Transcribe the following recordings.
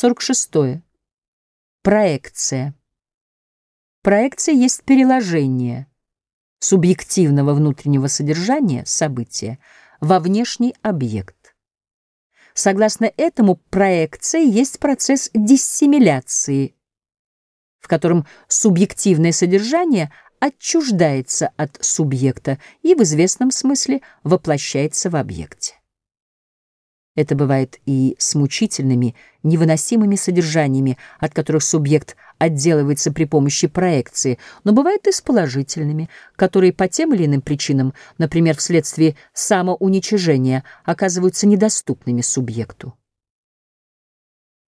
46. Проекция. Проекция есть переложение субъективного внутреннего содержания события во внешний объект. Согласно этому, проекция есть процесс диссимиляции, в котором субъективное содержание отчуждается от субъекта и в известном смысле воплощается в объекте. Это бывает и с мучительными, невыносимыми содержаниями, от которых субъект отделывается при помощи проекции, но бывает и с положительными, которые по тем или иным причинам, например, вследствие самоуничижения, оказываются недоступными субъекту.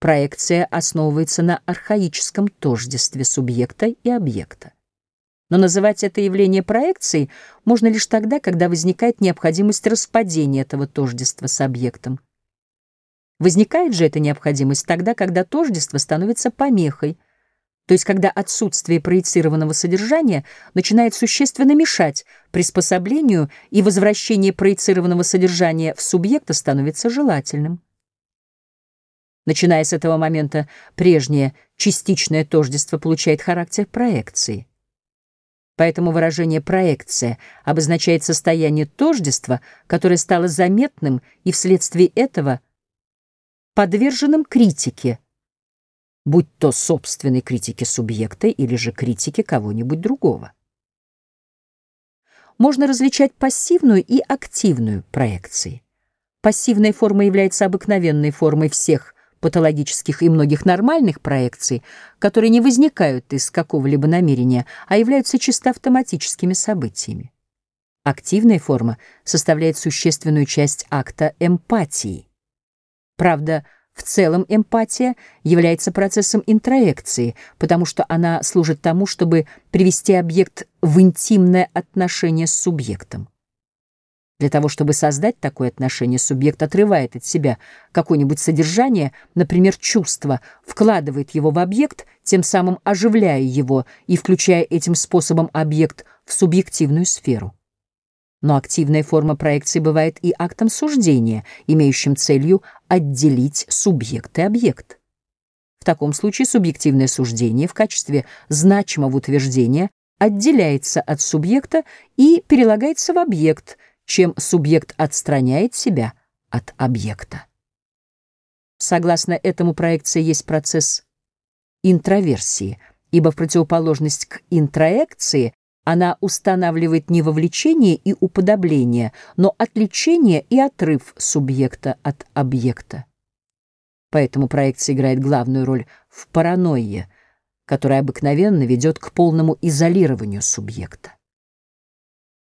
Проекция основывается на архаическом тождестве субъекта и объекта. Но называть это явление проекцией можно лишь тогда, когда возникает необходимость распадения этого тождества с объектом. Возникает же эта необходимость тогда, когда тождество становится помехой, то есть когда отсутствие проецированного содержания начинает существенно мешать приспособлению и возвращение проецированного содержания в субъекта становится желательным. Начиная с этого момента, прежнее частичное тождество получает характер проекции. Поэтому выражение «проекция» обозначает состояние тождества, которое стало заметным и вследствие этого – подверженным критике, будь то собственной критике субъекта или же критике кого-нибудь другого. Можно различать пассивную и активную проекции. Пассивная форма является обыкновенной формой всех патологических и многих нормальных проекций, которые не возникают из какого-либо намерения, а являются чисто автоматическими событиями. Активная форма составляет существенную часть акта эмпатии. Правда, в целом эмпатия является процессом интроекции, потому что она служит тому, чтобы привести объект в интимное отношение с субъектом. Для того, чтобы создать такое отношение, субъект отрывает от себя какое-нибудь содержание, например, чувство, вкладывает его в объект, тем самым оживляя его и включая этим способом объект в субъективную сферу. Но активная форма проекции бывает и актом суждения, имеющим целью отделить субъект и объект. В таком случае субъективное суждение в качестве значимого утверждения отделяется от субъекта и перелагается в объект, чем субъект отстраняет себя от объекта. Согласно этому проекция есть процесс интроверсии, ибо в противоположность к интроекции она устанавливает не вовлечение и уподобление, но отвлечение и отрыв субъекта от объекта. Поэтому проекция играет главную роль в паранойе, которая обыкновенно ведет к полному изолированию субъекта.